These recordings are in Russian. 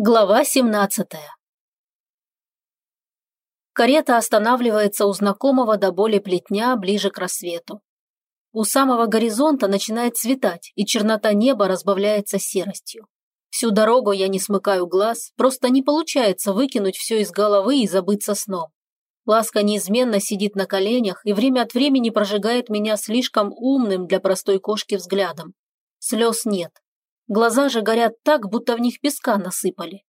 Глава 17 Карета останавливается у знакомого до боли плетня ближе к рассвету. У самого горизонта начинает светать, и чернота неба разбавляется серостью. Всю дорогу я не смыкаю глаз, просто не получается выкинуть все из головы и забыться сном. Ласка неизменно сидит на коленях и время от времени прожигает меня слишком умным для простой кошки взглядом. Слез нет, Глаза же горят так, будто в них песка насыпали.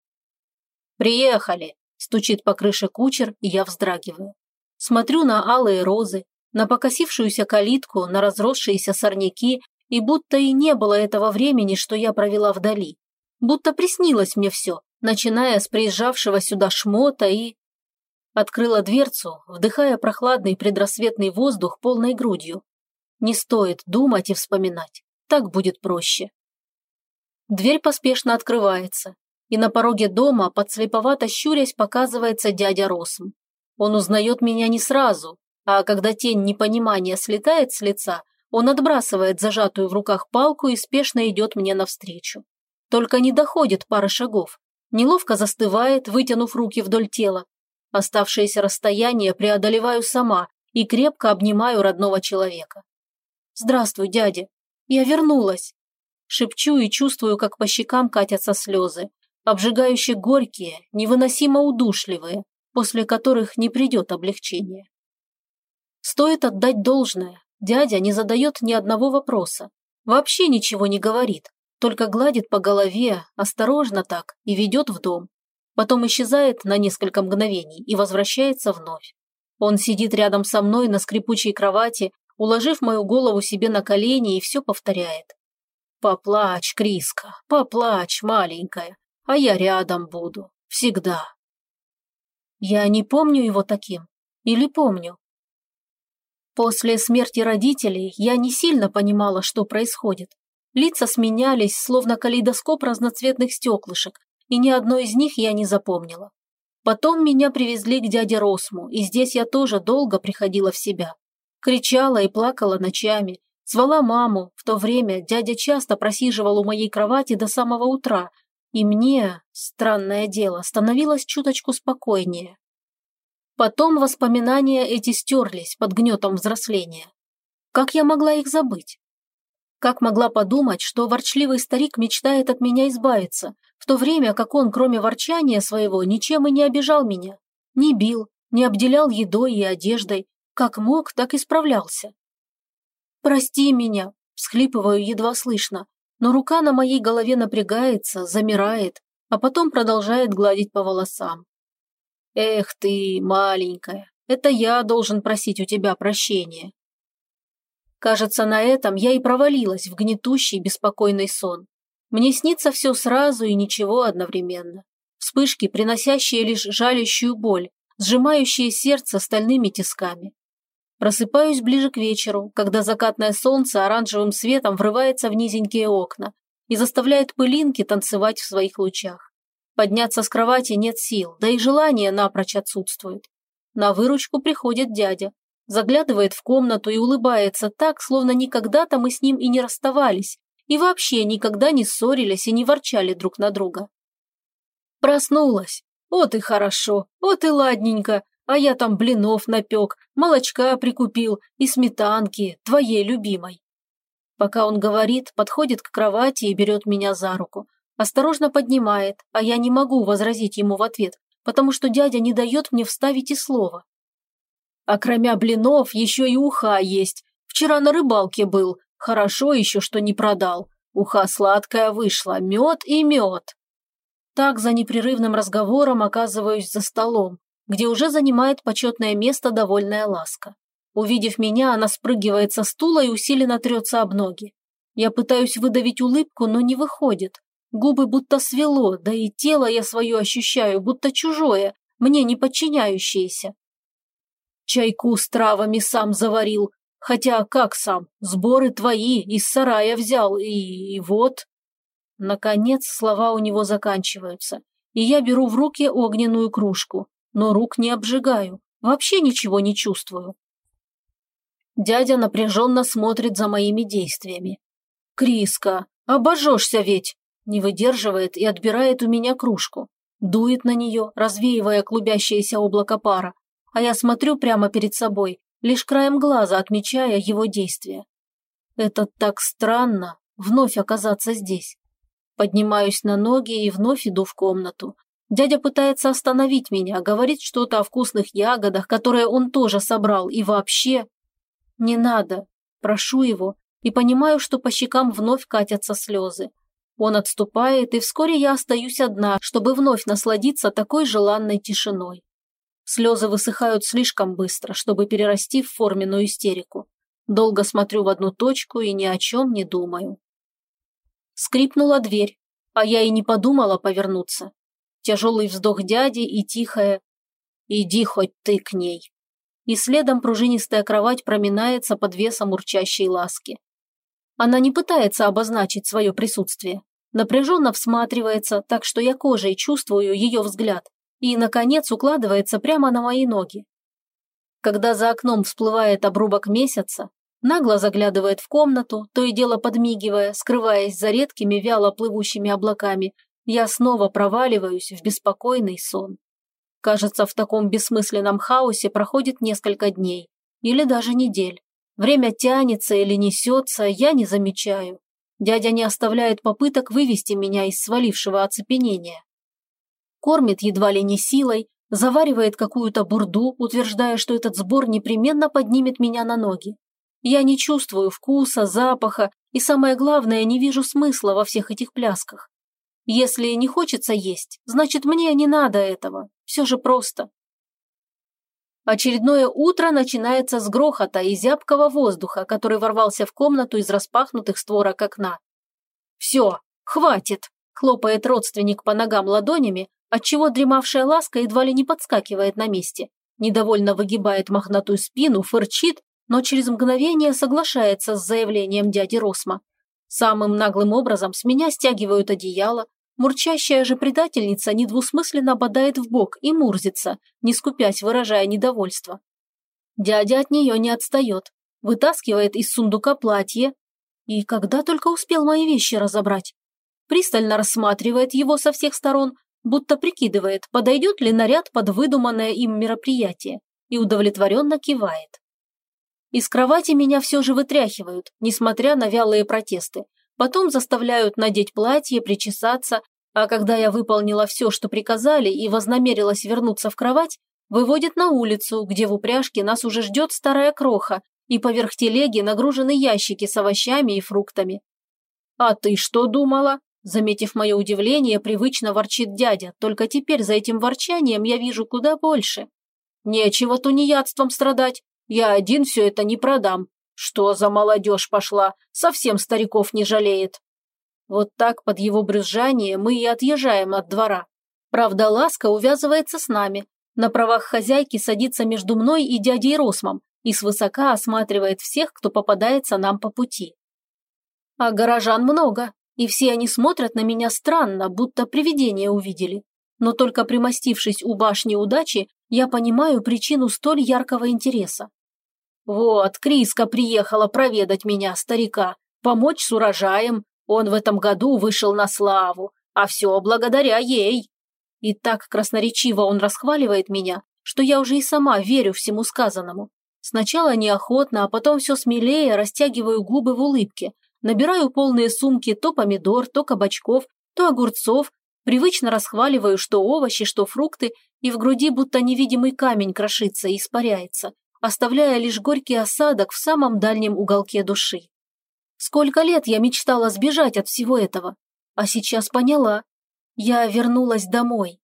«Приехали!» – стучит по крыше кучер, и я вздрагиваю. Смотрю на алые розы, на покосившуюся калитку, на разросшиеся сорняки, и будто и не было этого времени, что я провела вдали. Будто приснилось мне все, начиная с приезжавшего сюда шмота и... Открыла дверцу, вдыхая прохладный предрассветный воздух полной грудью. Не стоит думать и вспоминать, так будет проще. Дверь поспешно открывается, и на пороге дома, подслеповато щурясь, показывается дядя Росм. Он узнает меня не сразу, а когда тень непонимания слетает с лица, он отбрасывает зажатую в руках палку и спешно идет мне навстречу. Только не доходит пары шагов. Неловко застывает, вытянув руки вдоль тела. Оставшееся расстояние преодолеваю сама и крепко обнимаю родного человека. «Здравствуй, дядя. Я вернулась. Шепчу и чувствую, как по щекам катятся слезы, обжигающие горькие, невыносимо удушливые, после которых не придет облегчение. Стоит отдать должное, дядя не задает ни одного вопроса, вообще ничего не говорит, только гладит по голове, осторожно так, и ведет в дом. Потом исчезает на несколько мгновений и возвращается вновь. Он сидит рядом со мной на скрипучей кровати, уложив мою голову себе на колени и все повторяет. Поплачь, Криска, поплачь, маленькая, а я рядом буду, всегда. Я не помню его таким. Или помню? После смерти родителей я не сильно понимала, что происходит. Лица сменялись, словно калейдоскоп разноцветных стеклышек, и ни одной из них я не запомнила. Потом меня привезли к дяде Росму, и здесь я тоже долго приходила в себя. Кричала и плакала ночами, Звала маму, в то время дядя часто просиживал у моей кровати до самого утра, и мне, странное дело, становилось чуточку спокойнее. Потом воспоминания эти стерлись под гнетом взросления. Как я могла их забыть? Как могла подумать, что ворчливый старик мечтает от меня избавиться, в то время как он, кроме ворчания своего, ничем и не обижал меня, не бил, не обделял едой и одеждой, как мог, так и справлялся. «Прости меня!» – всхлипываю едва слышно, но рука на моей голове напрягается, замирает, а потом продолжает гладить по волосам. «Эх ты, маленькая, это я должен просить у тебя прощения». Кажется, на этом я и провалилась в гнетущий, беспокойный сон. Мне снится все сразу и ничего одновременно. Вспышки, приносящие лишь жалящую боль, сжимающие сердце стальными тисками. Просыпаюсь ближе к вечеру, когда закатное солнце оранжевым светом врывается в низенькие окна и заставляет пылинки танцевать в своих лучах. Подняться с кровати нет сил, да и желание напрочь отсутствует. На выручку приходит дядя, заглядывает в комнату и улыбается так, словно никогда-то мы с ним и не расставались, и вообще никогда не ссорились и не ворчали друг на друга. Проснулась. Вот и хорошо, вот и ладненько, а я там блинов напек, молочка прикупил и сметанки, твоей любимой. Пока он говорит, подходит к кровати и берет меня за руку. Осторожно поднимает, а я не могу возразить ему в ответ, потому что дядя не дает мне вставить и слова. А кроме блинов еще и уха есть. Вчера на рыбалке был, хорошо еще, что не продал. Уха сладкая вышла, мед и мед. Так за непрерывным разговором оказываюсь за столом, где уже занимает почетное место довольная ласка. Увидев меня, она спрыгивает со стула и усиленно трется об ноги. Я пытаюсь выдавить улыбку, но не выходит. Губы будто свело, да и тело я свое ощущаю, будто чужое, мне не подчиняющееся. Чайку с травами сам заварил, хотя как сам, сборы твои, из сарая взял, и, и вот... Наконец слова у него заканчиваются, и я беру в руки огненную кружку но рук не обжигаю, вообще ничего не чувствую. Дядя напряженно смотрит за моими действиями. «Криска, обожжешься ведь!» – Не выдерживает и отбирает у меня кружку. Дует на нее, развеивая клубящееся облако пара. А я смотрю прямо перед собой, лишь краем глаза отмечая его действия. Это так странно, вновь оказаться здесь. Поднимаюсь на ноги и вновь иду в комнату. Дядя пытается остановить меня, говорит что-то о вкусных ягодах, которые он тоже собрал, и вообще... Не надо. Прошу его и понимаю, что по щекам вновь катятся слезы. Он отступает, и вскоре я остаюсь одна, чтобы вновь насладиться такой желанной тишиной. Слезы высыхают слишком быстро, чтобы перерасти в форменную истерику. Долго смотрю в одну точку и ни о чем не думаю. Скрипнула дверь, а я и не подумала повернуться. Тяжелый вздох дяди и тихое «Иди хоть ты к ней». И следом пружинистая кровать проминается под весом урчащей ласки. Она не пытается обозначить свое присутствие, напряженно всматривается, так что я кожей чувствую ее взгляд, и, наконец, укладывается прямо на мои ноги. Когда за окном всплывает обрубок месяца, нагло заглядывает в комнату, то и дело подмигивая, скрываясь за редкими вяло плывущими облаками, я снова проваливаюсь в беспокойный сон. Кажется, в таком бессмысленном хаосе проходит несколько дней или даже недель. Время тянется или несется, я не замечаю. Дядя не оставляет попыток вывести меня из свалившего оцепенения. Кормит едва ли не силой, заваривает какую-то бурду, утверждая, что этот сбор непременно поднимет меня на ноги. Я не чувствую вкуса, запаха и, самое главное, не вижу смысла во всех этих плясках. Если не хочется есть, значит, мне не надо этого. Все же просто. Очередное утро начинается с грохота и зябкого воздуха, который ворвался в комнату из распахнутых створок окна. «Все, хватит!» – хлопает родственник по ногам ладонями, отчего дремавшая ласка едва ли не подскакивает на месте. Недовольно выгибает мохнатую спину, фырчит, но через мгновение соглашается с заявлением дяди Росма. Самым наглым образом с меня стягивают одеяло, Мурчащая же предательница недвусмысленно бодает в бок и мурзится, не скупясь, выражая недовольство. Дядя от нее не отстает, вытаскивает из сундука платье и когда только успел мои вещи разобрать. Пристально рассматривает его со всех сторон, будто прикидывает, подойдет ли наряд под выдуманное им мероприятие, и удовлетворенно кивает. Из кровати меня все же вытряхивают, несмотря на вялые протесты, Потом заставляют надеть платье, причесаться, а когда я выполнила все, что приказали, и вознамерилась вернуться в кровать, выводят на улицу, где в упряжке нас уже ждет старая кроха, и поверх телеги нагружены ящики с овощами и фруктами. «А ты что думала?» Заметив мое удивление, привычно ворчит дядя, только теперь за этим ворчанием я вижу куда больше. «Нечего тунеядством страдать, я один все это не продам, что за молодежь пошла, совсем стариков не жалеет. Вот так под его брюзжание мы и отъезжаем от двора. Правда, Ласка увязывается с нами. На правах хозяйки садится между мной и дядей Росмом и свысока осматривает всех, кто попадается нам по пути. А горожан много, и все они смотрят на меня странно, будто привидение увидели. Но только примостившись у башни удачи, я понимаю причину столь яркого интереса. Вот, Криска приехала проведать меня, старика, помочь с урожаем. Он в этом году вышел на славу, а все благодаря ей. И так красноречиво он расхваливает меня, что я уже и сама верю всему сказанному. Сначала неохотно, а потом все смелее растягиваю губы в улыбке, набираю полные сумки то помидор, то кабачков, то огурцов, привычно расхваливаю что овощи, что фрукты, и в груди будто невидимый камень крошится и испаряется, оставляя лишь горький осадок в самом дальнем уголке души. Сколько лет я мечтала сбежать от всего этого, а сейчас поняла. Я вернулась домой.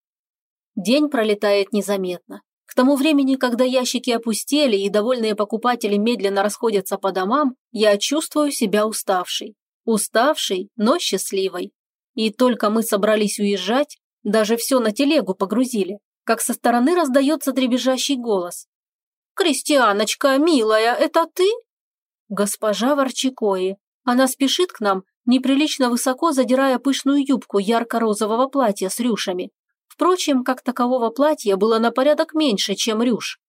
День пролетает незаметно. К тому времени, когда ящики опустели и довольные покупатели медленно расходятся по домам, я чувствую себя уставшей. Уставшей, но счастливой. И только мы собрались уезжать, даже все на телегу погрузили, как со стороны раздается дребезжащий голос. «Крестьяночка, милая, это ты?» Госпожа Ворчакои. Она спешит к нам, неприлично высоко задирая пышную юбку ярко-розового платья с рюшами. Впрочем, как такового платья было на порядок меньше, чем рюш.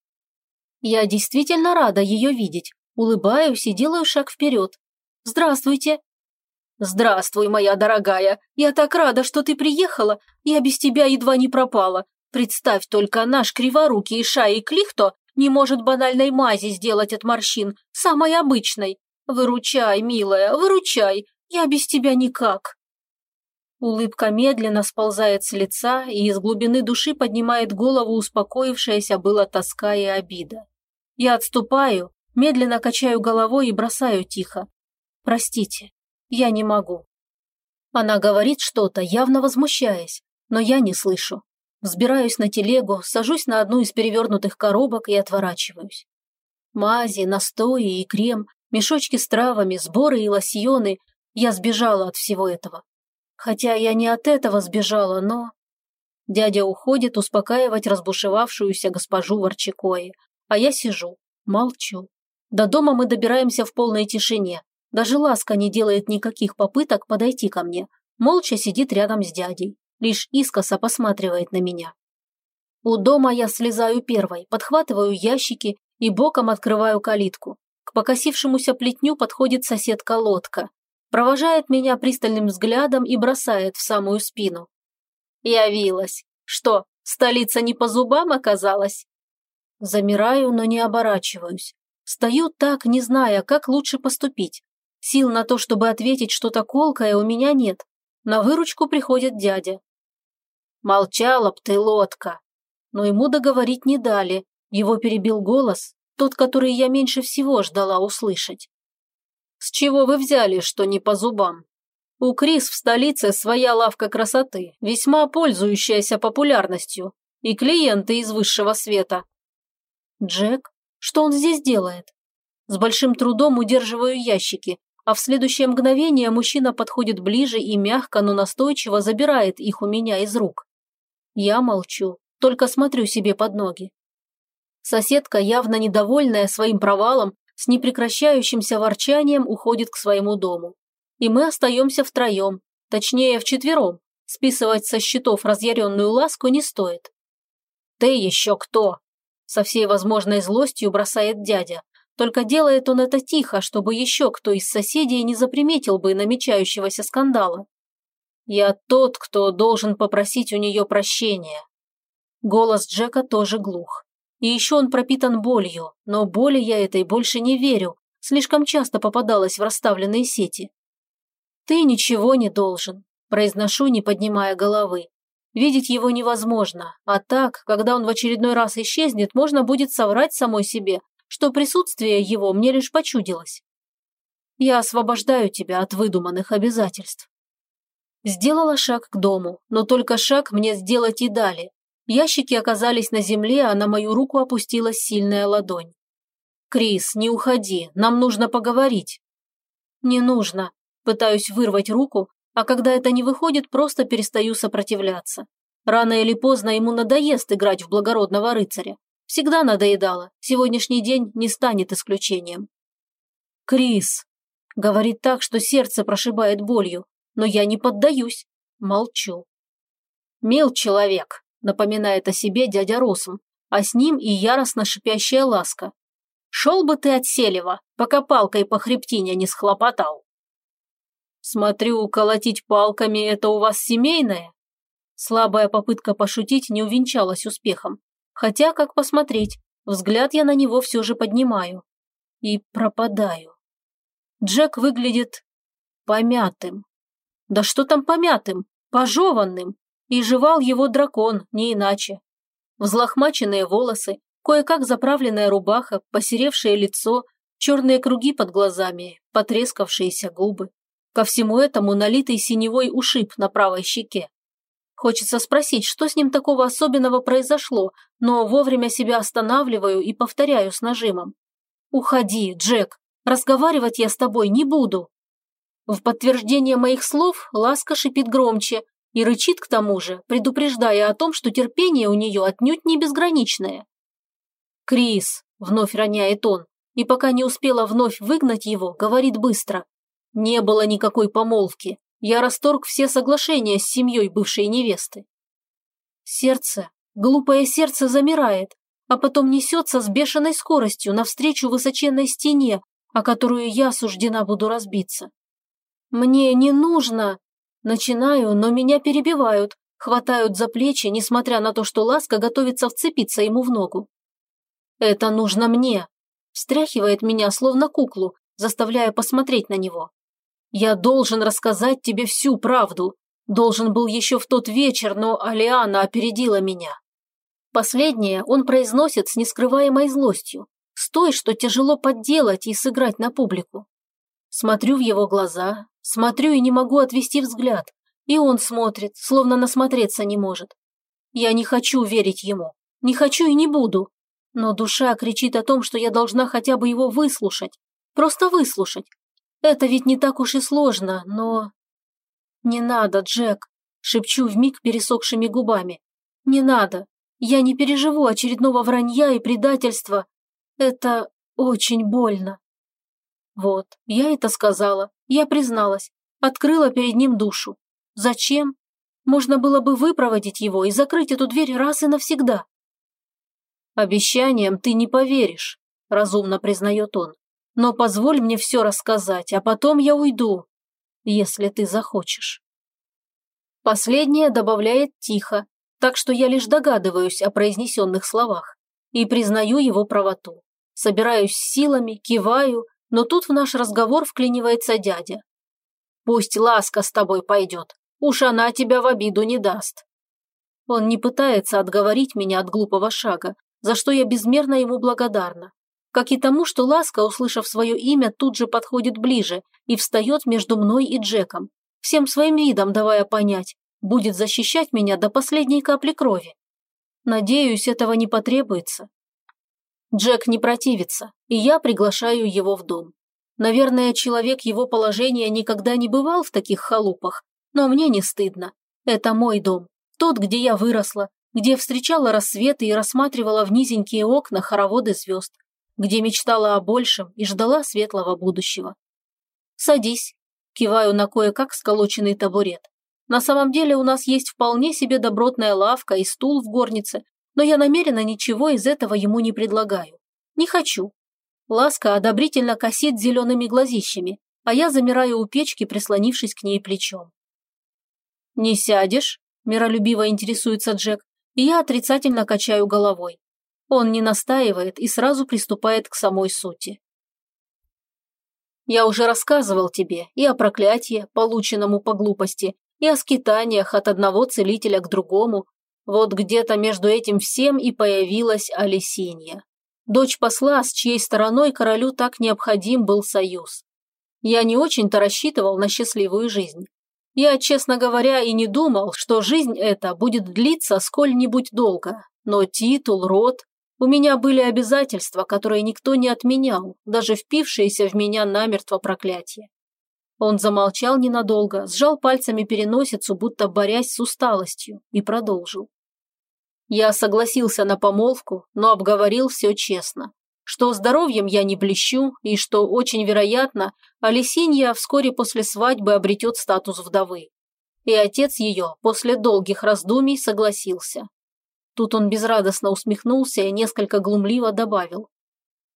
Я действительно рада ее видеть. Улыбаюсь и делаю шаг вперед. «Здравствуйте!» «Здравствуй, моя дорогая. Я так рада, что ты приехала. Я без тебя едва не пропала. Представь только, наш криворукий Шай Клихто не может банальной мази сделать от морщин, самой обычной. Выручай, милая, выручай. Я без тебя никак». Улыбка медленно сползает с лица, и из глубины души поднимает голову успокоившаяся была тоска и обида. Я отступаю, медленно качаю головой и бросаю тихо. «Простите, я не могу». Она говорит что-то, явно возмущаясь, но я не слышу. Взбираюсь на телегу, сажусь на одну из перевернутых коробок и отворачиваюсь. Мази, настои и крем, мешочки с травами, сборы и лосьоны. Я сбежала от всего этого. Хотя я не от этого сбежала, но... Дядя уходит успокаивать разбушевавшуюся госпожу Ворчакои, а я сижу, молчу. До дома мы добираемся в полной тишине. Даже Ласка не делает никаких попыток подойти ко мне. Молча сидит рядом с дядей. Лишь искоса посматривает на меня. У дома я слезаю первой, подхватываю ящики и боком открываю калитку. К покосившемуся плетню подходит соседка-лодка. Провожает меня пристальным взглядом и бросает в самую спину. Явилась. Что, столица не по зубам оказалась? Замираю, но не оборачиваюсь. Стою так, не зная, как лучше поступить. Сил на то, чтобы ответить что-то колкое, у меня нет. На выручку приходит дядя. Молчала б ты, лодка. Но ему договорить не дали. Его перебил голос, тот, который я меньше всего ждала услышать. С чего вы взяли, что не по зубам? У Крис в столице своя лавка красоты, весьма пользующаяся популярностью, и клиенты из высшего света. Джек? Что он здесь делает? С большим трудом удерживаю ящики, а в следующее мгновение мужчина подходит ближе и мягко, но настойчиво забирает их у меня из рук. Я молчу, только смотрю себе под ноги. Соседка, явно недовольная своим провалом, с непрекращающимся ворчанием уходит к своему дому. И мы остаемся втроем, точнее вчетвером. Списывать со счетов разъяренную ласку не стоит. «Ты еще кто?» Со всей возможной злостью бросает дядя. Только делает он это тихо, чтобы еще кто из соседей не заприметил бы намечающегося скандала. «Я тот, кто должен попросить у нее прощения». Голос Джека тоже глух. И еще он пропитан болью, но боли я этой больше не верю, слишком часто попадалась в расставленные сети. «Ты ничего не должен», – произношу, не поднимая головы. Видеть его невозможно, а так, когда он в очередной раз исчезнет, можно будет соврать самой себе, что присутствие его мне лишь почудилось. Я освобождаю тебя от выдуманных обязательств. Сделала шаг к дому, но только шаг мне сделать и дали. Ящики оказались на земле, а на мою руку опустилась сильная ладонь. «Крис, не уходи, нам нужно поговорить». «Не нужно». Пытаюсь вырвать руку, а когда это не выходит, просто перестаю сопротивляться. Рано или поздно ему надоест играть в благородного рыцаря. Всегда надоедало, сегодняшний день не станет исключением. «Крис!» – говорит так, что сердце прошибает болью, но я не поддаюсь, молчу. «Мил человек!» напоминает о себе дядя Росум, а с ним и яростно шипящая ласка. «Шел бы ты от Селева, пока палкой по хребтине не схлопотал». «Смотрю, колотить палками – это у вас семейное?» Слабая попытка пошутить не увенчалась успехом. Хотя, как посмотреть, взгляд я на него все же поднимаю. И пропадаю. Джек выглядит помятым. Да что там помятым? Пожеванным. И жевал его дракон, не иначе. Взлохмаченные волосы, кое-как заправленная рубаха, посеревшее лицо, черные круги под глазами, потрескавшиеся губы. Ко всему этому налитый синевой ушиб на правой щеке. Хочется спросить, что с ним такого особенного произошло, но вовремя себя останавливаю и повторяю с нажимом. «Уходи, Джек, разговаривать я с тобой не буду». В подтверждение моих слов Ласка шипит громче, и рычит к тому же, предупреждая о том, что терпение у нее отнюдь не безграничное. «Крис», – вновь роняет он, и пока не успела вновь выгнать его, говорит быстро. «Не было никакой помолвки. Я расторг все соглашения с семьей бывшей невесты». Сердце, глупое сердце замирает, а потом несется с бешеной скоростью навстречу высоченной стене, о которую я суждена буду разбиться. Мне не нужно. Начинаю, но меня перебивают, хватают за плечи, несмотря на то, что Ласка готовится вцепиться ему в ногу. Это нужно мне. Встряхивает меня, словно куклу, заставляя посмотреть на него. Я должен рассказать тебе всю правду. Должен был еще в тот вечер, но Алиана опередила меня. Последнее он произносит с нескрываемой злостью, с той, что тяжело подделать и сыграть на публику. Смотрю в его глаза, смотрю и не могу отвести взгляд, и он смотрит, словно насмотреться не может. Я не хочу верить ему, не хочу и не буду, но душа кричит о том, что я должна хотя бы его выслушать, просто выслушать. Это ведь не так уж и сложно, но... «Не надо, Джек», – шепчу вмиг пересохшими губами. «Не надо. Я не переживу очередного вранья и предательства. Это очень больно». Вот, я это сказала, я призналась, открыла перед ним душу. Зачем? Можно было бы выпроводить его и закрыть эту дверь раз и навсегда. «Обещаниям ты не поверишь», – разумно признает он. «Но позволь мне все рассказать, а потом я уйду, если ты захочешь». Последнее добавляет тихо, так что я лишь догадываюсь о произнесенных словах и признаю его правоту. Собираюсь силами, киваю, но тут в наш разговор вклинивается дядя. «Пусть ласка с тобой пойдет, уж она тебя в обиду не даст». Он не пытается отговорить меня от глупого шага, за что я безмерно ему благодарна. Как и тому, что Ласка, услышав свое имя, тут же подходит ближе и встает между мной и Джеком, всем своим видом давая понять, будет защищать меня до последней капли крови. Надеюсь, этого не потребуется. Джек не противится, и я приглашаю его в дом. Наверное, человек его положения никогда не бывал в таких халупах, но мне не стыдно. Это мой дом, тот, где я выросла, где встречала рассветы и рассматривала в низенькие окна хороводы звезд, где мечтала о большем и ждала светлого будущего. «Садись», – киваю на кое-как сколоченный табурет. На самом деле у нас есть вполне себе добротная лавка и стул в горнице, но я намеренно ничего из этого ему не предлагаю. Не хочу. Ласка одобрительно косит зелеными глазищами, а я замираю у печки, прислонившись к ней плечом. «Не сядешь?» – миролюбиво интересуется Джек, и я отрицательно качаю головой. Он не настаивает и сразу приступает к самой сути. Я уже рассказывал тебе и о проклятии, полученному по глупости, и о скитаниях от одного целителя к другому. Вот где-то между этим всем и появилась Алисинья. Дочь посла, с чьей стороной королю так необходим был союз. Я не очень-то рассчитывал на счастливую жизнь. Я, честно говоря, и не думал, что жизнь эта будет длиться сколь-нибудь долго. Но титул, род... У меня были обязательства, которые никто не отменял, даже впившиеся в меня намертво проклятие. Он замолчал ненадолго, сжал пальцами переносицу, будто борясь с усталостью, и продолжил. Я согласился на помолвку, но обговорил все честно что здоровьем я не блещу и что, очень вероятно, Алисинья вскоре после свадьбы обретет статус вдовы. И отец ее после долгих раздумий согласился. Тут он безрадостно усмехнулся и несколько глумливо добавил.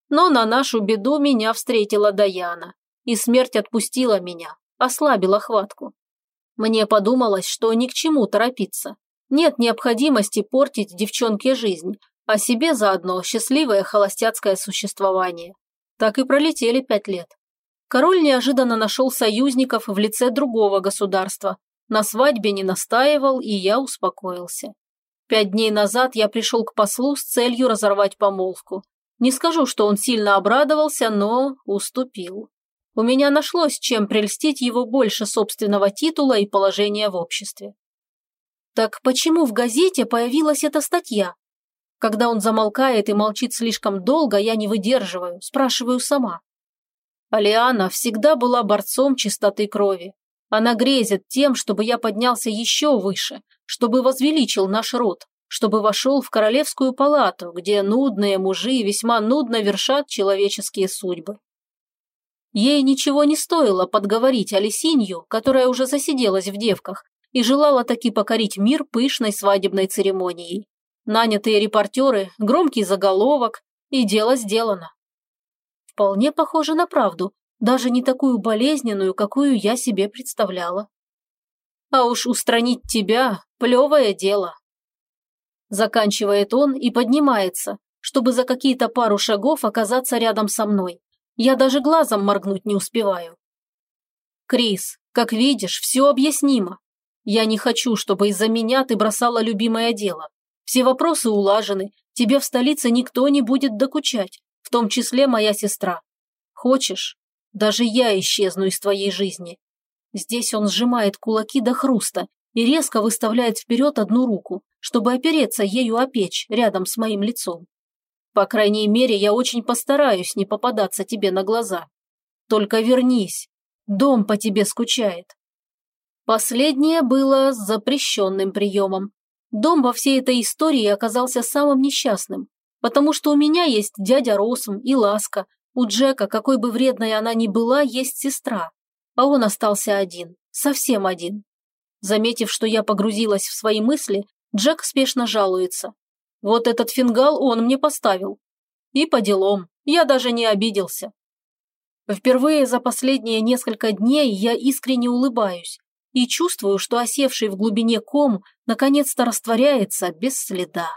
Но на нашу беду меня встретила Даяна, и смерть отпустила меня, ослабила хватку. Мне подумалось, что ни к чему торопиться. Нет необходимости портить девчонке жизнь, а себе заодно счастливое холостяцкое существование. Так и пролетели пять лет. Король неожиданно нашел союзников в лице другого государства. На свадьбе не настаивал, и я успокоился. Пять дней назад я пришел к послу с целью разорвать помолвку. Не скажу, что он сильно обрадовался, но уступил. У меня нашлось, чем прельстить его больше собственного титула и положения в обществе. Так почему в газете появилась эта статья? Когда он замолкает и молчит слишком долго, я не выдерживаю, спрашиваю сама. Алиана всегда была борцом чистоты крови. Она грезит тем, чтобы я поднялся еще выше, чтобы возвеличил наш род, чтобы вошел в королевскую палату, где нудные мужи весьма нудно вершат человеческие судьбы. Ей ничего не стоило подговорить Алисинью, которая уже засиделась в девках, и желала таки покорить мир пышной свадебной церемонией. Нанятые репортеры, громкий заголовок, и дело сделано. Вполне похоже на правду, даже не такую болезненную, какую я себе представляла. А уж устранить тебя – плевое дело. Заканчивает он и поднимается, чтобы за какие-то пару шагов оказаться рядом со мной. Я даже глазом моргнуть не успеваю. Крис, как видишь, все объяснимо. Я не хочу, чтобы из-за меня ты бросала любимое дело. Все вопросы улажены, тебе в столице никто не будет докучать, в том числе моя сестра. Хочешь, даже я исчезну из твоей жизни. Здесь он сжимает кулаки до хруста и резко выставляет вперед одну руку, чтобы опереться ею о печь рядом с моим лицом. По крайней мере, я очень постараюсь не попадаться тебе на глаза. Только вернись. Дом по тебе скучает. Последнее было запрещенным приемом. Дом во всей этой истории оказался самым несчастным, потому что у меня есть дядя Росум и Ласка, у Джека, какой бы вредной она ни была, есть сестра, а он остался один, совсем один. Заметив, что я погрузилась в свои мысли, Джек спешно жалуется. Вот этот фингал он мне поставил. И по делам, я даже не обиделся. Впервые за последние несколько дней я искренне улыбаюсь и чувствую, что осевший в глубине ком наконец-то растворяется без следа.